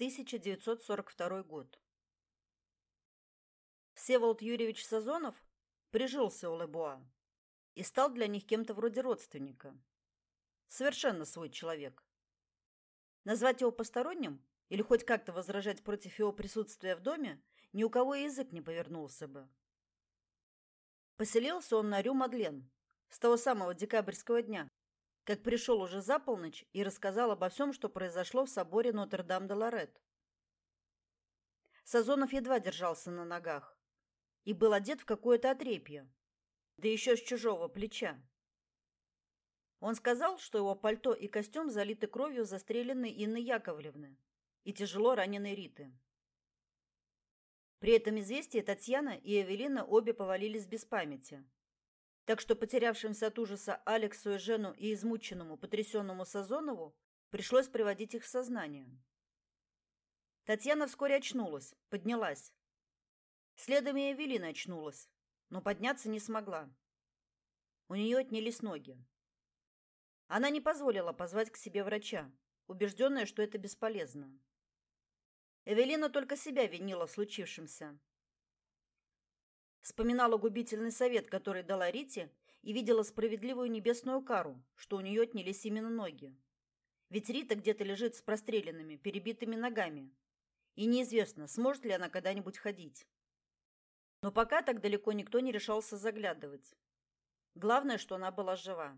1942 год. Всеволод Юрьевич Сазонов прижился у Лебуа и стал для них кем-то вроде родственника. Совершенно свой человек. Назвать его посторонним или хоть как-то возражать против его присутствия в доме ни у кого язык не повернулся бы. Поселился он на Рю-Мадлен с того самого декабрьского дня, как пришел уже за полночь и рассказал обо всем, что произошло в соборе Нотр-Дам-де-Лорет. Сазонов едва держался на ногах и был одет в какое-то отрепье, да еще с чужого плеча. Он сказал, что его пальто и костюм залиты кровью застреленной Инны Яковлевны и тяжело раненой Риты. При этом известии Татьяна и Эвелина обе повалились без памяти. Так что потерявшимся от ужаса Алексу и Жену и измученному, потрясенному Сазонову пришлось приводить их в сознание. Татьяна вскоре очнулась, поднялась. Следом и Эвелина очнулась, но подняться не смогла. У нее отнялись ноги. Она не позволила позвать к себе врача, убежденная, что это бесполезно. Эвелина только себя винила в случившемся. Вспоминала губительный совет, который дала Рите, и видела справедливую небесную кару, что у нее отнялись именно ноги. Ведь Рита где-то лежит с простреленными, перебитыми ногами, и неизвестно, сможет ли она когда-нибудь ходить. Но пока так далеко никто не решался заглядывать. Главное, что она была жива.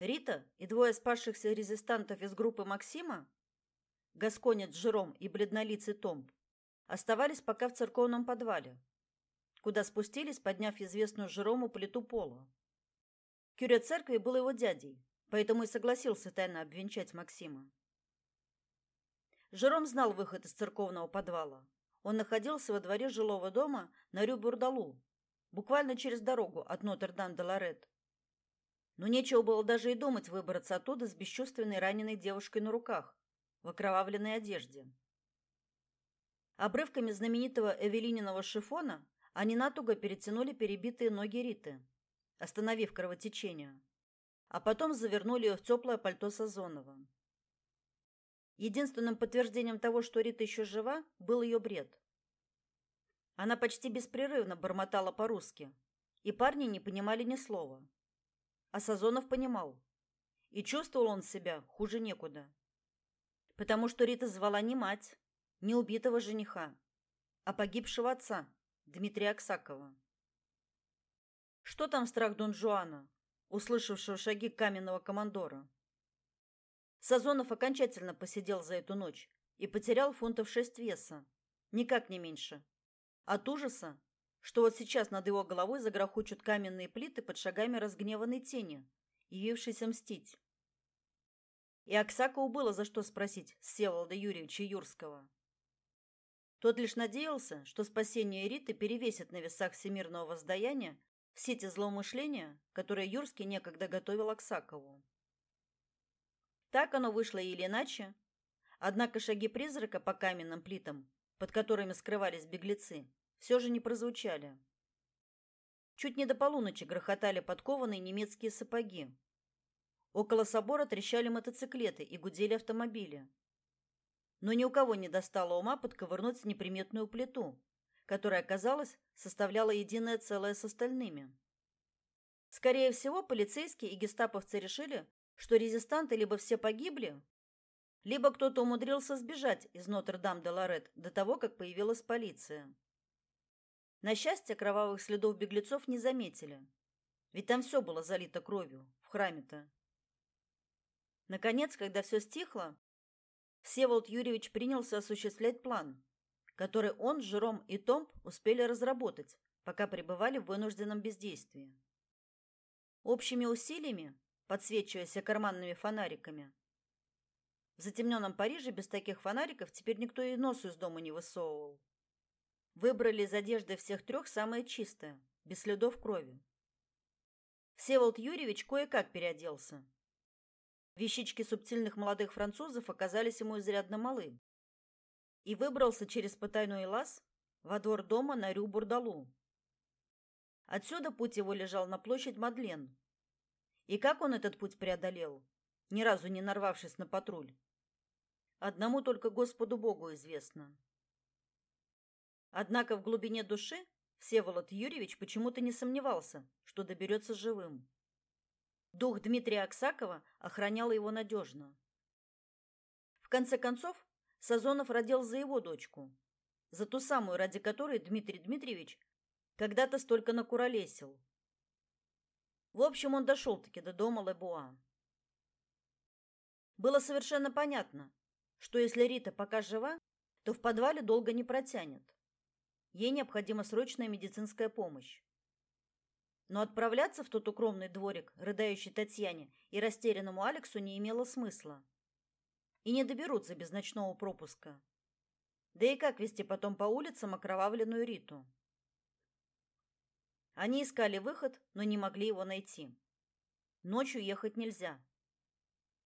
Рита и двое спасшихся резистантов из группы Максима, Гасконец Жером и бледнолицый Том, оставались пока в церковном подвале, куда спустились, подняв известную Жерому плиту пола. Кюре церкви был его дядей, поэтому и согласился тайно обвенчать Максима. Жером знал выход из церковного подвала. Он находился во дворе жилого дома на Рю-Бурдалу, буквально через дорогу от Нотр-Дам-де-Лорет. Но нечего было даже и думать выбраться оттуда с бесчувственной раненой девушкой на руках, в окровавленной одежде. Обрывками знаменитого Эвелининого шифона они натуго перетянули перебитые ноги Риты, остановив кровотечение, а потом завернули ее в теплое пальто Сазонова. Единственным подтверждением того, что Рита еще жива, был ее бред. Она почти беспрерывно бормотала по-русски, и парни не понимали ни слова. А Сазонов понимал, и чувствовал он себя хуже некуда. Потому что Рита звала не мать, не убитого жениха, а погибшего отца, Дмитрия Аксакова. Что там страх Дон Жуана, услышавшего шаги каменного командора? Сазонов окончательно посидел за эту ночь и потерял фунтов шесть веса, никак не меньше. От ужаса, что вот сейчас над его головой загрохочут каменные плиты под шагами разгневанной тени, явившейся мстить. И Аксакову было за что спросить Всеволода Юрьевича Юрского. Тот лишь надеялся, что спасение Риты перевесит на весах всемирного воздаяния все те злоумышления, которые Юрский некогда готовил Аксакову. Так оно вышло или иначе. Однако шаги призрака по каменным плитам, под которыми скрывались беглецы, все же не прозвучали. Чуть не до полуночи грохотали подкованные немецкие сапоги. Около собора трещали мотоциклеты и гудели автомобили но ни у кого не достало ума подковырнуть неприметную плиту, которая, казалось, составляла единое целое с остальными. Скорее всего, полицейские и гестаповцы решили, что резистанты либо все погибли, либо кто-то умудрился сбежать из Нотр-Дам-де-Лорет до того, как появилась полиция. На счастье, кровавых следов беглецов не заметили, ведь там все было залито кровью, в храме-то. Наконец, когда все стихло, Всеволод Юрьевич принялся осуществлять план, который он, Жером и Томп успели разработать, пока пребывали в вынужденном бездействии. Общими усилиями, подсвечиваясь карманными фонариками, в затемненном Париже без таких фонариков теперь никто и носу из дома не высовывал. Выбрали из одежды всех трех самое чистое, без следов крови. Всеволод Юрьевич кое-как переоделся, Вещички субтильных молодых французов оказались ему изрядно малы. И выбрался через потайной лаз во двор дома на Рю-Бурдалу. Отсюда путь его лежал на площадь Мадлен. И как он этот путь преодолел, ни разу не нарвавшись на патруль? одному только Господу Богу известно. Однако в глубине души Всеволод Юрьевич почему-то не сомневался, что доберется живым. Дух Дмитрия Аксакова охранял его надежно. В конце концов, Сазонов родил за его дочку, за ту самую, ради которой Дмитрий Дмитриевич когда-то столько накуролесил. В общем, он дошел-таки до дома Лебуа. Было совершенно понятно, что если Рита пока жива, то в подвале долго не протянет. Ей необходима срочная медицинская помощь. Но отправляться в тот укромный дворик рыдающей Татьяне и растерянному Алексу не имело смысла. И не доберутся без ночного пропуска. Да и как вести потом по улицам окровавленную Риту? Они искали выход, но не могли его найти. Ночью ехать нельзя.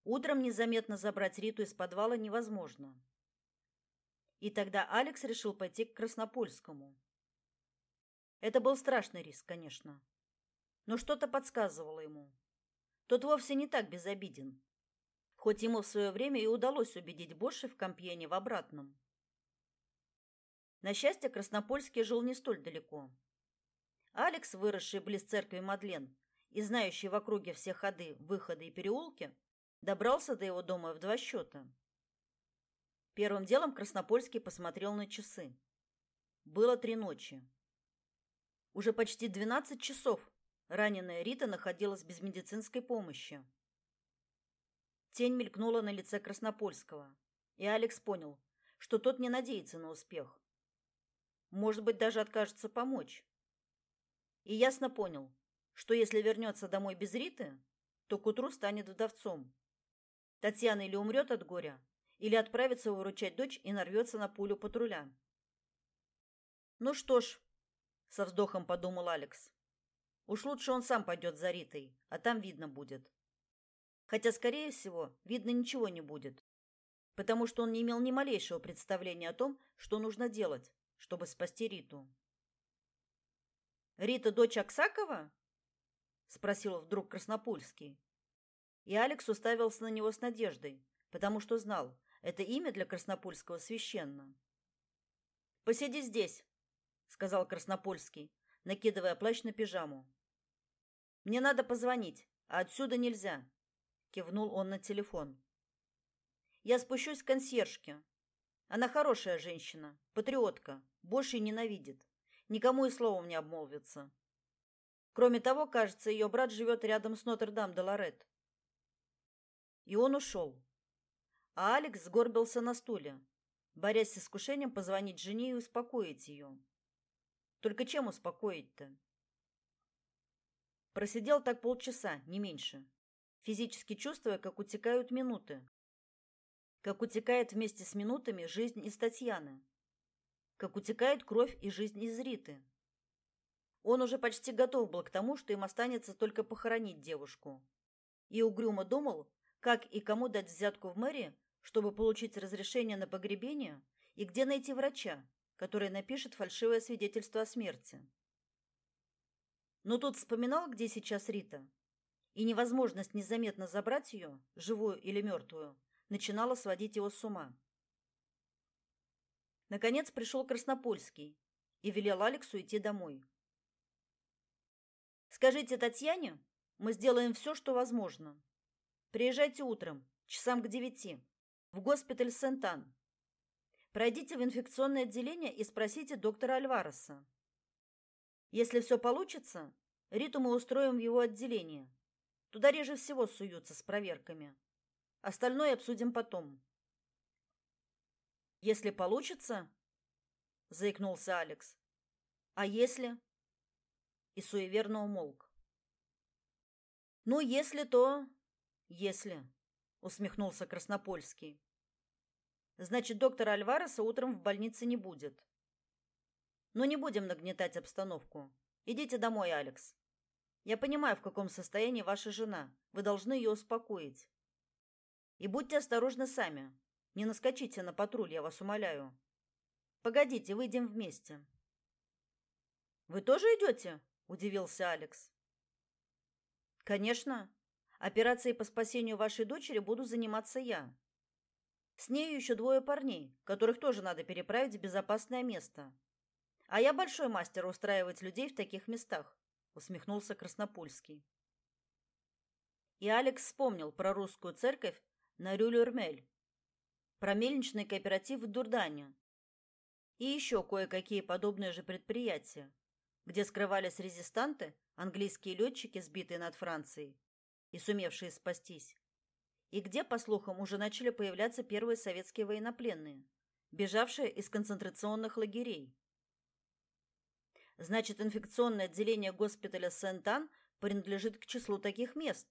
Утром незаметно забрать Риту из подвала невозможно. И тогда Алекс решил пойти к Краснопольскому. Это был страшный риск, конечно. Но что-то подсказывало ему. Тот вовсе не так безобиден. Хоть ему в свое время и удалось убедить Боши в Компьене в обратном. На счастье, Краснопольский жил не столь далеко. Алекс, выросший близ церкви Мадлен и знающий в округе все ходы, выходы и переулки, добрался до его дома в два счета. Первым делом Краснопольский посмотрел на часы. Было три ночи. Уже почти двенадцать часов раненая Рита находилась без медицинской помощи. Тень мелькнула на лице Краснопольского, и Алекс понял, что тот не надеется на успех. Может быть, даже откажется помочь. И ясно понял, что если вернется домой без Риты, то к утру станет вдовцом. Татьяна или умрет от горя, или отправится выручать дочь и нарвется на пулю патруля. Ну что ж, со вздохом подумал Алекс. Уж лучше он сам пойдет за Ритой, а там видно будет. Хотя, скорее всего, видно ничего не будет, потому что он не имел ни малейшего представления о том, что нужно делать, чтобы спасти Риту. Рита дочь Аксакова? спросил вдруг Краснопольский. И Алекс уставился на него с надеждой, потому что знал, это имя для Краснопольского священно. Посиди здесь, сказал Краснопольский, накидывая плащ на пижаму. Мне надо позвонить, а отсюда нельзя, кивнул он на телефон. Я спущусь к консьержке. Она хорошая женщина, патриотка, больше ненавидит никому и словом не обмолвится. Кроме того, кажется, ее брат живет рядом с Нотр-Дам-де-Лорет. И он ушел. А Алекс сгорбился на стуле, борясь с искушением позвонить жене и успокоить ее. Только чем успокоить-то? Просидел так полчаса, не меньше, физически чувствуя, как утекают минуты. Как утекает вместе с минутами жизнь из Татьяны как утекает кровь и жизнь из Риты. Он уже почти готов был к тому, что им останется только похоронить девушку. И угрюмо думал, как и кому дать взятку в мэрии, чтобы получить разрешение на погребение, и где найти врача, который напишет фальшивое свидетельство о смерти. Но тут вспоминал, где сейчас Рита, и невозможность незаметно забрать ее, живую или мертвую, начинала сводить его с ума. Наконец пришел Краснопольский и велел Алексу идти домой. Скажите Татьяне, мы сделаем все, что возможно. Приезжайте утром, часам к девяти, в госпиталь Сент-Ан. Пройдите в инфекционное отделение и спросите доктора Альвареса. Если все получится, Риту мы устроим в его отделение. Туда реже всего суются с проверками. Остальное обсудим потом. Если получится, заикнулся Алекс. А если? И суеверно умолк. Ну, если то, если, усмехнулся Краснопольский. Значит, доктора Альвареса утром в больнице не будет. Но не будем нагнетать обстановку. Идите домой, Алекс. Я понимаю, в каком состоянии ваша жена. Вы должны ее успокоить. И будьте осторожны сами. Не наскочите на патруль, я вас умоляю. Погодите, выйдем вместе. Вы тоже идете? удивился Алекс. Конечно. Операцией по спасению вашей дочери буду заниматься я. С нею еще двое парней, которых тоже надо переправить в безопасное место. А я большой мастер устраивать людей в таких местах, усмехнулся Краснопольский. И Алекс вспомнил про русскую церковь на Рюлюрмель, про мельничный кооператив в Дурдане и еще кое-какие подобные же предприятия, где скрывались резистанты, английские летчики, сбитые над Францией и сумевшие спастись, и где, по слухам, уже начали появляться первые советские военнопленные, бежавшие из концентрационных лагерей. Значит, инфекционное отделение госпиталя Сент-Ан принадлежит к числу таких мест.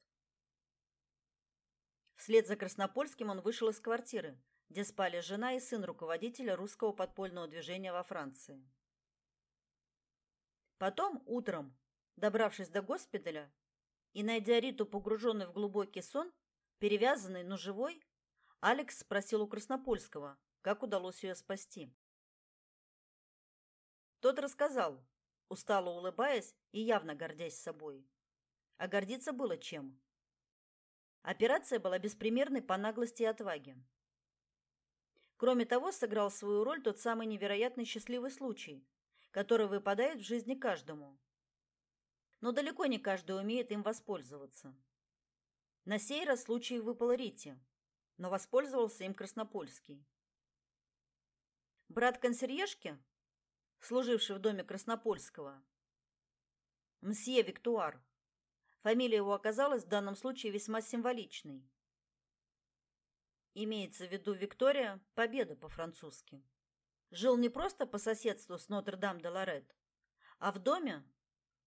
Вслед за Краснопольским он вышел из квартиры, где спали жена и сын руководителя русского подпольного движения во Франции. Потом, утром, добравшись до госпиталя и найдя Риту погруженной в глубокий сон, перевязанной, но живой, Алекс спросил у Краснопольского, как удалось ее спасти. Тот рассказал, устало улыбаясь и явно гордясь собой. А гордиться было чем. Операция была беспримерной по наглости и отваге. Кроме того, сыграл свою роль тот самый невероятно счастливый случай, который выпадает в жизни каждому. Но далеко не каждый умеет им воспользоваться. На сей раз случай выпал Рите, но воспользовался им Краснопольский. Брат консьержки, служивший в доме Краснопольского, мсье Виктуар, Фамилия его оказалась в данном случае весьма символичной. Имеется в виду Виктория Победа по-французски. Жил не просто по соседству с Нотр-Дам-де-Лорет, а в доме,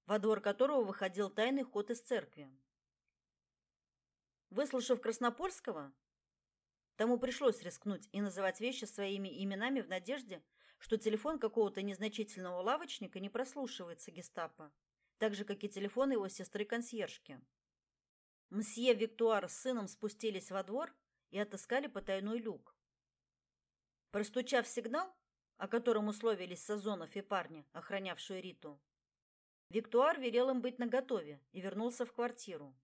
во двор которого выходил тайный ход из церкви. Выслушав Краснопольского, тому пришлось рискнуть и называть вещи своими именами в надежде, что телефон какого-то незначительного лавочника не прослушивается гестапо так же, как и телефон его сестры-консьержки. Мсье Виктуар с сыном спустились во двор и отыскали потайной люк. Простучав сигнал, о котором условились Сазонов и парни, охранявшие Риту, Виктуар велел им быть наготове и вернулся в квартиру.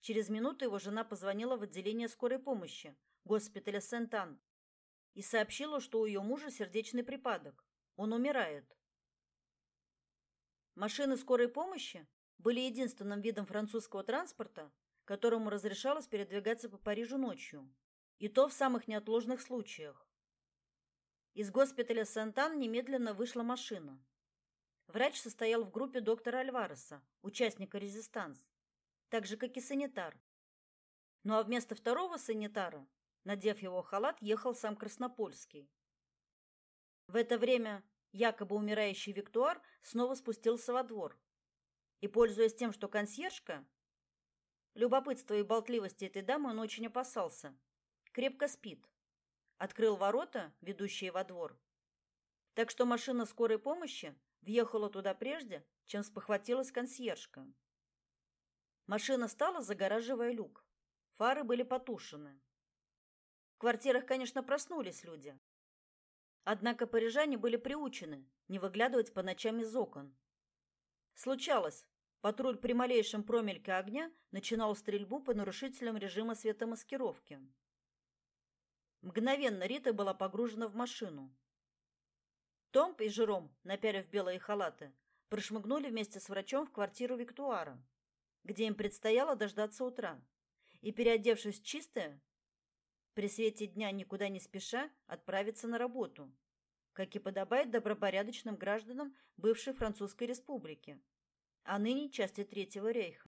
Через минуту его жена позвонила в отделение скорой помощи госпиталя Сент-Ан и сообщила, что у ее мужа сердечный припадок. Он умирает. Машины скорой помощи были единственным видом французского транспорта, которому разрешалось передвигаться по Парижу ночью, и то в самых неотложных случаях. Из госпиталя Сент-Ан немедленно вышла машина. Врач состоял в группе доктора Альвареса, участника резистанс, так же как и санитар. Ну а вместо второго санитара, надев его халат, ехал сам Краснопольский. В это время якобы умирающий Виктуар снова спустился во двор. И, пользуясь тем, что консьержка, любопытства и болтливости этой дамы он очень опасался, крепко спит, открыл ворота, ведущие во двор. Так что машина скорой помощи въехала туда прежде, чем спохватилась консьержка. Машина стала, загораживая люк. Фары были потушены. В квартирах, конечно, проснулись люди, Однако парижане были приучены не выглядывать по ночам из окон. Случалось, патруль при малейшем промельке огня начинал стрельбу по нарушителям режима светомаскировки. Мгновенно Рита была погружена в машину. Томп и Жером, напялив белые халаты, прошмыгнули вместе с врачом в квартиру Виктуара, где им предстояло дождаться утра, и, переодевшись чистое, при свете дня никуда не спеша отправиться на работу, как и подобает добропорядочным гражданам бывшей Французской республики, а ныне части Третьего рейха.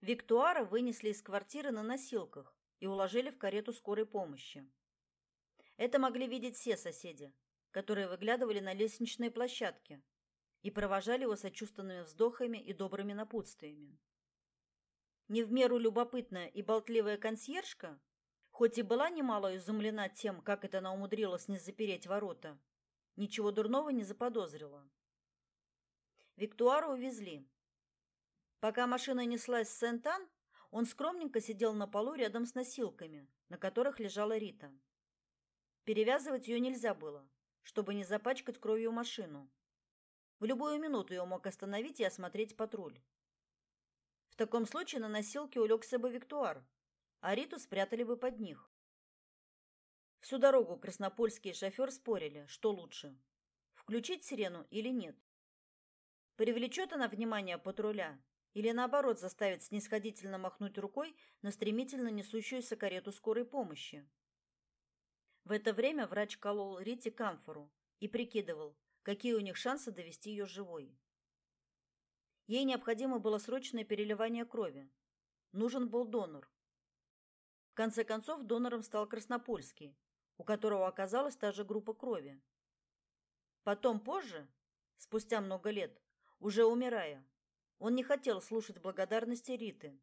Виктуара вынесли из квартиры на носилках и уложили в карету скорой помощи. Это могли видеть все соседи, которые выглядывали на лестничные площадки и провожали его сочувственными вздохами и добрыми напутствиями. Не в меру любопытная и болтливая консьержка Хоть и была немало изумлена тем, как это она умудрилась не запереть ворота, ничего дурного не заподозрила. Виктуару увезли. Пока машина неслась с Сент-Ан, он скромненько сидел на полу рядом с носилками, на которых лежала Рита. Перевязывать ее нельзя было, чтобы не запачкать кровью машину. В любую минуту ее мог остановить и осмотреть патруль. В таком случае на носилке улегся бы Виктуар, а Риту спрятали бы под них. Всю дорогу краснопольский шофер спорили, что лучше – включить сирену или нет. Привлечет она внимание патруля или, наоборот, заставит снисходительно махнуть рукой на стремительно несущуюся карету скорой помощи. В это время врач колол Рите камфору и прикидывал, какие у них шансы довести ее живой. Ей необходимо было срочное переливание крови. Нужен был донор. Конце концов, донором стал Краснопольский, у которого оказалась та же группа крови. Потом, позже, спустя много лет, уже умирая, он не хотел слушать благодарности Риты,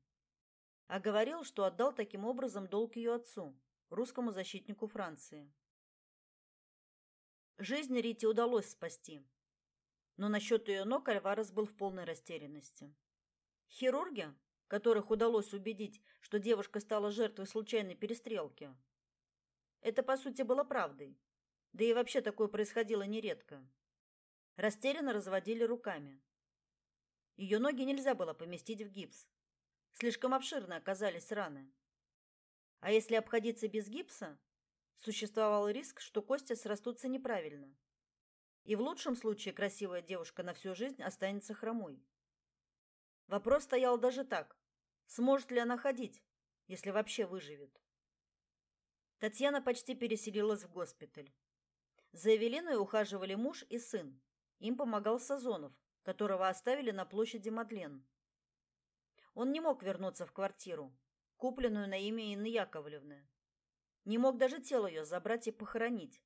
а говорил, что отдал таким образом долг ее отцу, русскому защитнику Франции. Жизнь Рите удалось спасти, но насчет ее ног Альварес был в полной растерянности. Хирурги, которых удалось убедить, что девушка стала жертвой случайной перестрелки, это по сути было правдой. Да и вообще такое происходило нередко. Растерянно разводили руками. Ее ноги нельзя было поместить в гипс. Слишком обширны оказались раны. А если обходиться без гипса, существовал риск, что кости срастутся неправильно. И в лучшем случае красивая девушка на всю жизнь останется хромой. Вопрос стоял даже так: сможет ли она ходить, если вообще выживет? Татьяна почти переселилась в госпиталь. За Эвелиной ухаживали муж и сын. Им помогал Сазонов, которого оставили на площади Мадлен. Он не мог вернуться в квартиру, купленную на имя Инны Яковлевны. Не мог даже тело ее забрать и похоронить,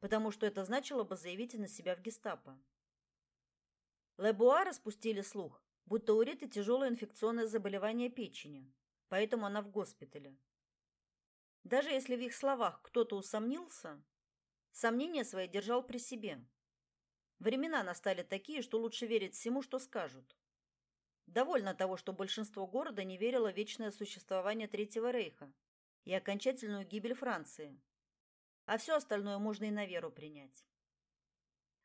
потому что это значило бы заявить на себя в гестапо. Лебуа распустили слух, будто у Риты тяжелое инфекционное заболевание печени, поэтому она в госпитале. Даже если в их словах кто-то усомнился, сомнения свои держал при себе. Времена настали такие, что лучше верить всему, что скажут. Довольно того, что большинство города не верило в вечное существование Третьего Рейха и окончательную гибель Франции. А все остальное можно и на веру принять.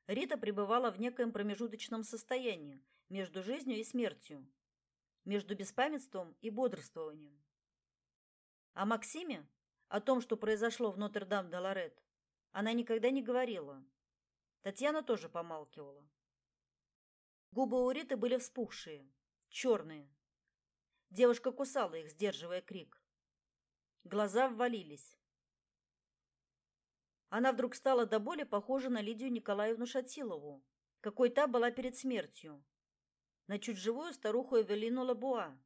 Рита пребывала в некоем промежуточном состоянии между жизнью и смертью, между беспамятством и бодрствованием. О Максиме, о том, что произошло в Нотр-Дам-де-Лорет, она никогда не говорила. Татьяна тоже помалкивала. Губы у Риты были вспухшие, черные. Девушка кусала их, сдерживая крик. Глаза ввалились. Она вдруг стала до боли похожа на Лидию Николаевну Шатилову, какой та была перед смертью, на чуть живую старуху Эвелину Лабуа.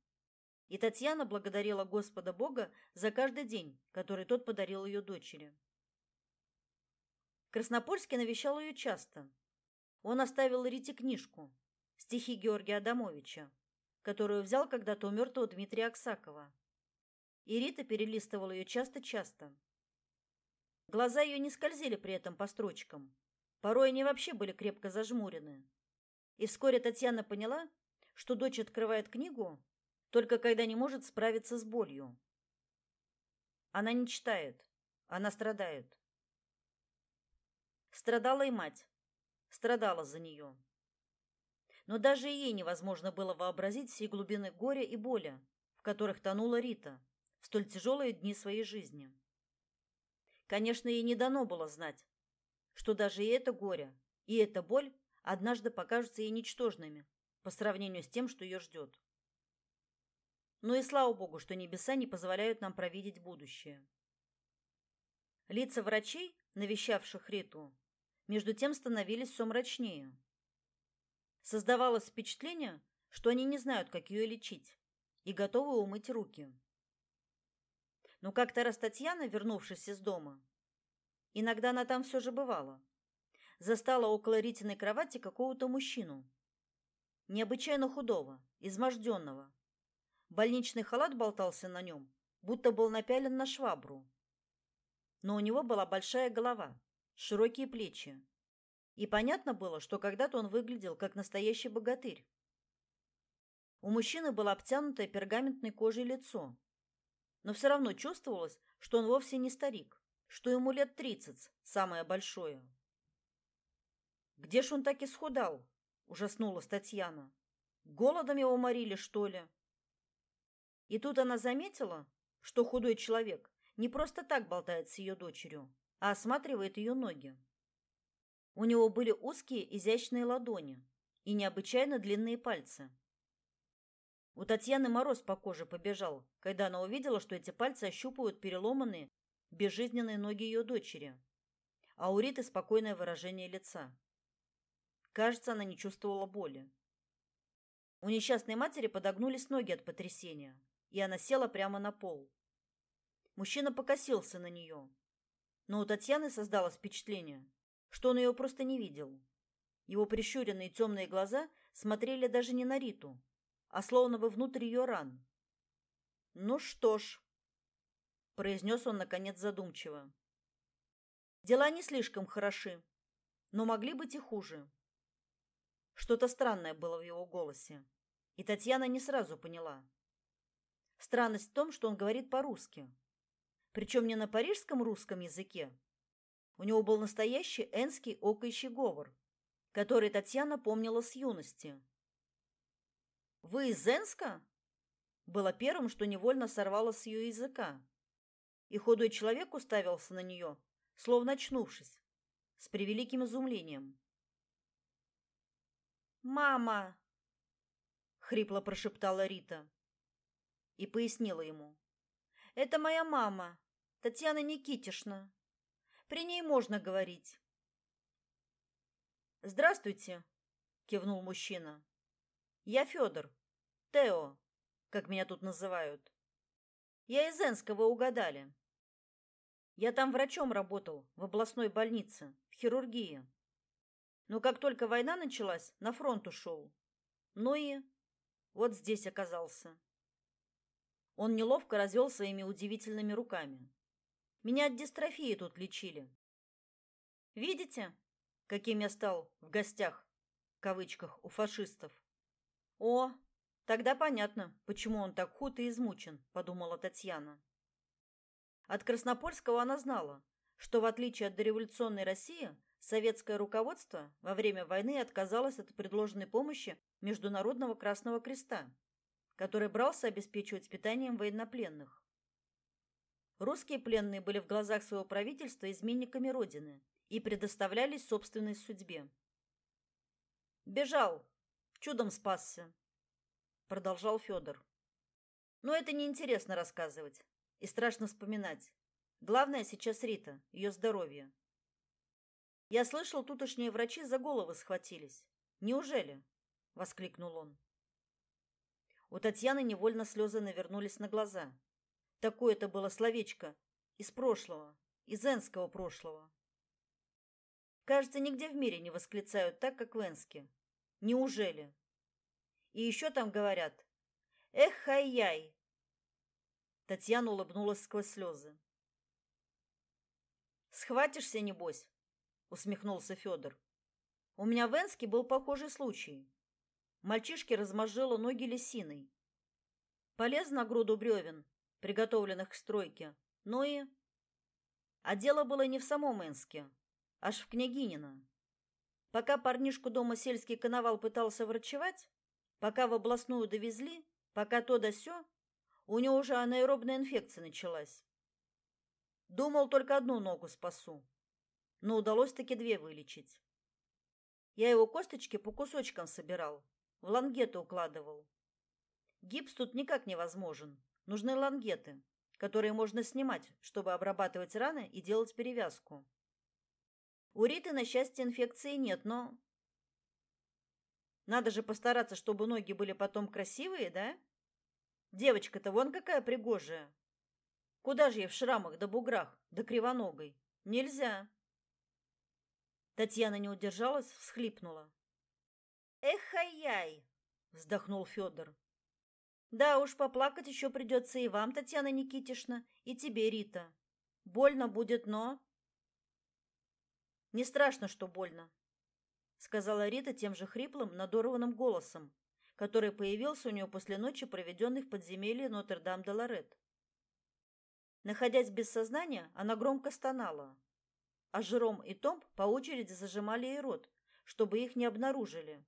И Татьяна благодарила Господа Бога за каждый день, который тот подарил ее дочери. Краснопольский навещал ее часто. Он оставил Рите книжку «Стихи Георгия Адамовича», которую взял когда-то у мертвого Дмитрия Аксакова. И Рита перелистывала ее часто-часто. Глаза ее не скользили при этом по строчкам. Порой они вообще были крепко зажмурены. И вскоре Татьяна поняла, что дочь открывает книгу только когда не может справиться с болью. Она не читает, она страдает. Страдала и мать. Страдала за нее. Но даже ей невозможно было вообразить всей глубины горя и боли, в которых тонула Рита в столь тяжелые дни своей жизни. Конечно, ей не дано было знать, что даже и это горе, и эта боль однажды покажутся ей ничтожными по сравнению с тем, что ее ждет. Но и слава богу, что небеса не позволяют нам провидеть будущее. Лица врачей, навещавших Риту, между тем становились все мрачнее. Создавалось впечатление, что они не знают, как ее лечить, и готовы умыть руки. Но как-то раз Татьяна, вернувшись из дома, иногда она там все же бывала, застала около Ритиной кровати какого-то мужчину, необычайно худого, изможденного. Больничный халат болтался на нем, будто был напялен на швабру. Но у него была большая голова, широкие плечи. И понятно было, что когда-то он выглядел как настоящий богатырь. У мужчины было обтянутое пергаментной кожей лицо. Но все равно чувствовалось, что он вовсе не старик, что ему лет тридцать, самое большое. Где ж он так исхудал? ужаснулась Татьяна. Голодом его морили, что ли? И тут она заметила, что худой человек не просто так болтает с ее дочерью, а осматривает ее ноги. У него были узкие изящные ладони и необычайно длинные пальцы. У Татьяны мороз по коже побежал, когда она увидела, что эти пальцы ощупывают переломанные, безжизненные ноги ее дочери, а у Риты спокойное выражение лица. Кажется, она не чувствовала боли. У несчастной матери подогнулись ноги от потрясения, и она села прямо на пол. Мужчина покосился на нее, но у Татьяны создалось впечатление, что он ее просто не видел. Его прищуренные темные глаза смотрели даже не на Риту, а словно бы внутрь ее ран. «Ну что ж», — произнес он, наконец, задумчиво. «Дела не слишком хороши, но могли быть и хуже». Что-то странное было в его голосе, и Татьяна не сразу поняла. Странность в том, что он говорит по-русски. Причем не на парижском русском языке. У него был настоящий энский окающий говор, который Татьяна помнила с юности. «Вы из Энска?» было первым, что невольно сорвало с ее языка. И худой человек уставился на нее, словно очнувшись, с превеликим изумлением. «Мама!» — хрипло прошептала Рита и пояснила ему. «Это моя мама, Татьяна Никитишна. При ней можно говорить». «Здравствуйте!» — кивнул мужчина. «Я Федор. Тео, как меня тут называют. Я из Энского угадали. Я там врачом работал, в областной больнице, в хирургии. Но как только война началась, на фронт ушел. Ну и вот здесь оказался. Он неловко развел своими удивительными руками. Меня от дистрофии тут лечили. Видите, каким я стал в гостях, в кавычках, у фашистов? О, тогда понятно, почему он так худ и измучен, подумала Татьяна. От Краснопольского она знала, что в отличие от дореволюционной России, Советское руководство во время войны отказалось от предложенной помощи Международного Красного Креста, который брался обеспечивать питанием военнопленных. Русские пленные были в глазах своего правительства изменниками Родины и предоставлялись собственной судьбе. «Бежал, чудом спасся», — продолжал Федор. «Но это неинтересно рассказывать и страшно вспоминать. Главное сейчас Рита, ее здоровье. Я слышал, тутошние врачи за головы схватились. Неужели? воскликнул он. У Татьяны невольно слезы навернулись на глаза. Такое это было словечко из прошлого, из энского прошлого. Кажется, нигде в мире не восклицают так, как в Энске. Неужели? И еще там говорят: "Эх, хай-яй". Татьяна улыбнулась сквозь слезы. Схватишься небось, усмехнулся Федор. У меня в Энске был похожий случай. Мальчишке размозжило ноги лисиной. Полез на груду бревен, приготовленных к стройке, но и... А дело было не в самом Энске, аж в Княгинино. Пока парнишку дома сельский коновал пытался врачевать, пока в областную довезли, пока то да сё, у него уже анаэробная инфекция началась. Думал, только одну ногу спасу но удалось таки две вылечить. Я его косточки по кусочкам собирал, в лангеты укладывал. Гипс тут никак невозможен. Нужны лангеты, которые можно снимать, чтобы обрабатывать раны и делать перевязку. У Риты, на счастье, инфекции нет, но... Надо же постараться, чтобы ноги были потом красивые, да? Девочка-то вон какая пригожая. Куда же ей в шрамах да буграх, да кривоногой? Нельзя. Татьяна не удержалась, всхлипнула. Эх, ай-яй, вздохнул Федор. Да уж, поплакать еще придется и вам, Татьяна Никитишна, и тебе, Рита. Больно будет, но Не страшно, что больно, сказала Рита тем же хриплым, надорванным голосом, который появился у нее после ночи, проведенной в подземелье Нотр-Дам-де-Лорет. Находясь без сознания, она громко стонала а Жером и Том по очереди зажимали ей рот, чтобы их не обнаружили.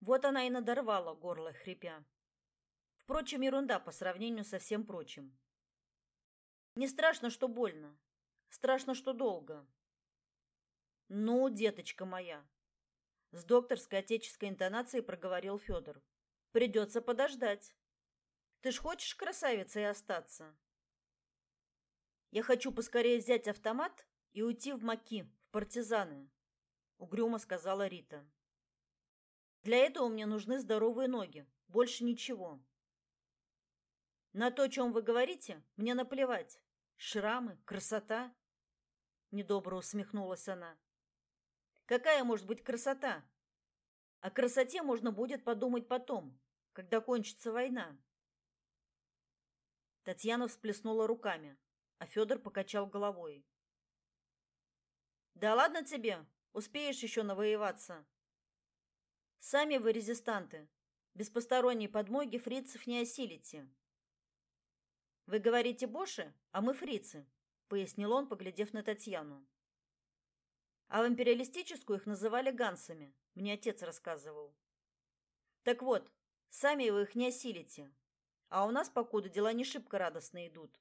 Вот она и надорвала горло, хрипя. Впрочем, ерунда по сравнению со всем прочим. Не страшно, что больно. Страшно, что долго. Ну, деточка моя, с докторской отеческой интонацией проговорил Федор. Придется подождать. Ты ж хочешь красавицей остаться? Я хочу поскорее взять автомат и уйти в маки, в партизаны, угрюмо сказала Рита. Для этого мне нужны здоровые ноги, больше ничего. На то, о чем вы говорите, мне наплевать. Шрамы, красота. Недобро усмехнулась она. Какая может быть красота? О красоте можно будет подумать потом, когда кончится война. Татьяна всплеснула руками, а Федор покачал головой. Да ладно тебе, успеешь еще навоеваться. Сами вы резистанты. Без посторонней подмоги фрицев не осилите. Вы говорите боши, а мы фрицы, пояснил он, поглядев на Татьяну. А в империалистическую их называли гансами, мне отец рассказывал. Так вот, сами вы их не осилите. А у нас покуда дела не шибко радостно идут.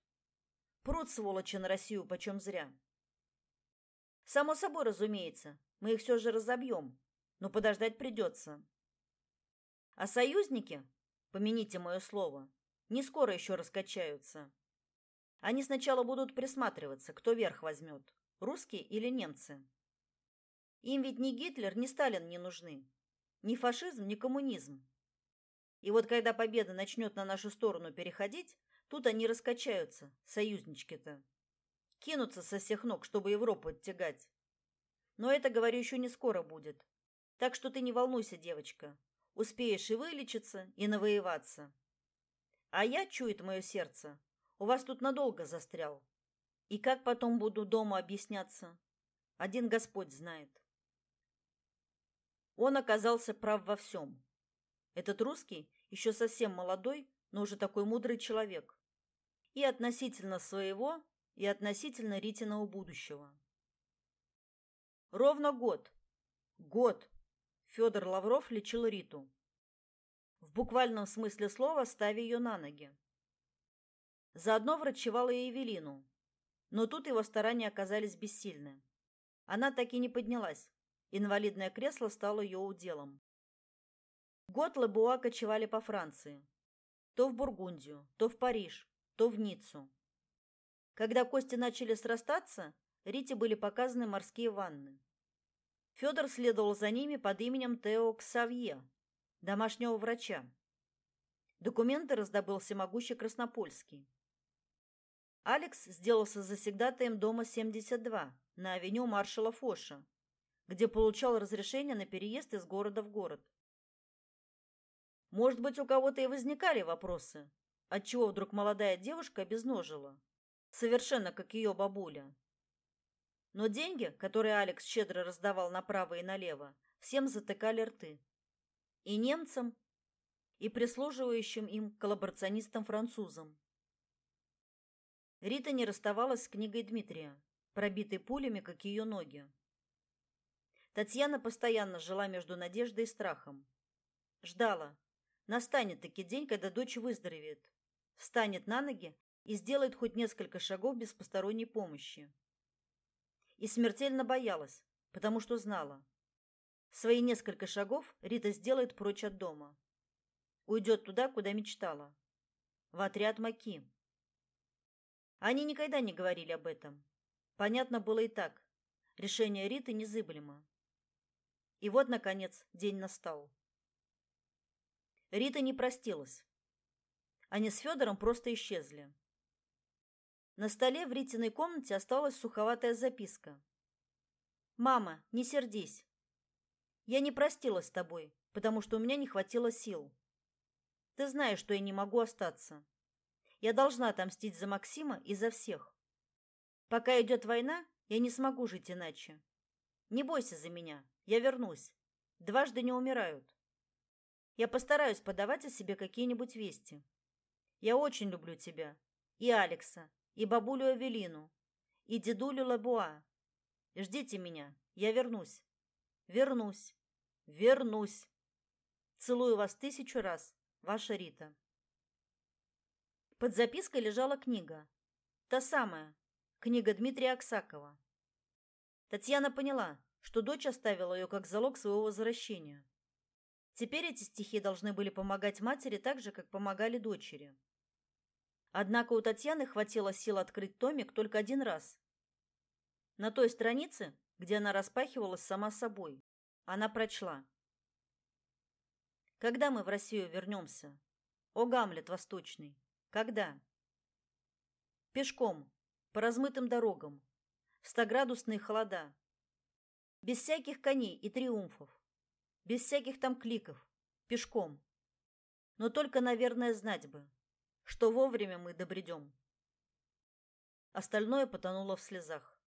Прут сволочи на Россию почем зря. Само собой, разумеется, мы их все же разобьем, но подождать придется. А союзники, помяните мое слово, не скоро еще раскачаются. Они сначала будут присматриваться, кто верх возьмет, русские или немцы. Им ведь ни Гитлер, ни Сталин не нужны. Ни фашизм, ни коммунизм. И вот когда победа начнет на нашу сторону переходить, тут они раскачаются, союзнички-то. Кинутся со всех ног, чтобы Европу оттягать. Но это, говорю, еще не скоро будет. Так что ты не волнуйся, девочка. Успеешь и вылечиться, и навоеваться. А я, чует мое сердце, у вас тут надолго застрял. И как потом буду дома объясняться? Один Господь знает. Он оказался прав во всем. Этот русский еще совсем молодой, но уже такой мудрый человек. И относительно своего, и относительно Ритиного будущего. Ровно год. Год. Федор Лавров лечил Риту в буквальном смысле слова ставя ее на ноги. Заодно врачевал и Евелину, но тут его старания оказались бессильны. Она так и не поднялась. Инвалидное кресло стало ее уделом. Год Лебуа кочевали по Франции. То в Бургундию, то в Париж, то в Ниццу. Когда кости начали срастаться, Рите были показаны морские ванны. Федор следовал за ними под именем Тео Ксавье, домашнего врача. Документы раздобыл всемогущий Краснопольский. Алекс сделался завсегдатаем дома 72 на авеню маршала Фоша, где получал разрешение на переезд из города в город. Может быть, у кого-то и возникали вопросы, отчего вдруг молодая девушка обезножила, совершенно как ее бабуля. Но деньги, которые Алекс щедро раздавал направо и налево, всем затыкали рты и немцам, и прислуживающим им коллаборационистам-французам. Рита не расставалась с книгой Дмитрия, пробитой пулями, как ее ноги. Татьяна постоянно жила между надеждой и страхом. Ждала. Настанет таки день, когда дочь выздоровеет, встанет на ноги и сделает хоть несколько шагов без посторонней помощи. И смертельно боялась, потому что знала, Свои несколько шагов Рита сделает прочь от дома. Уйдет туда, куда мечтала. В отряд Маки. Они никогда не говорили об этом. Понятно было и так. Решение Риты незыблемо. И вот, наконец, день настал. Рита не простилась. Они с Федором просто исчезли. На столе в Ритиной комнате осталась суховатая записка. «Мама, не сердись. Я не простилась с тобой, потому что у меня не хватило сил. Ты знаешь, что я не могу остаться. Я должна отомстить за Максима и за всех. Пока идет война, я не смогу жить иначе. Не бойся за меня, я вернусь. Дважды не умирают. Я постараюсь подавать о себе какие-нибудь вести. Я очень люблю тебя. И Алекса, и бабулю Авелину, и дедулю Лабуа. Ждите меня, я вернусь. Вернусь. Вернусь. Целую вас тысячу раз. Ваша Рита. Под запиской лежала книга. Та самая, книга Дмитрия Аксакова. Татьяна поняла, что дочь оставила ее как залог своего возвращения. Теперь эти стихи должны были помогать матери так же, как помогали дочери. Однако у Татьяны хватило сил открыть томик только один раз. На той странице, где она распахивалась сама собой, она прочла: Когда мы в Россию вернемся? О Гамлет восточный, когда? Пешком, по размытым дорогам, в стоградусные холода, без всяких коней и триумфов без всяких там кликов, пешком. Но только, наверное, знать бы, что вовремя мы добредем. Остальное потонуло в слезах.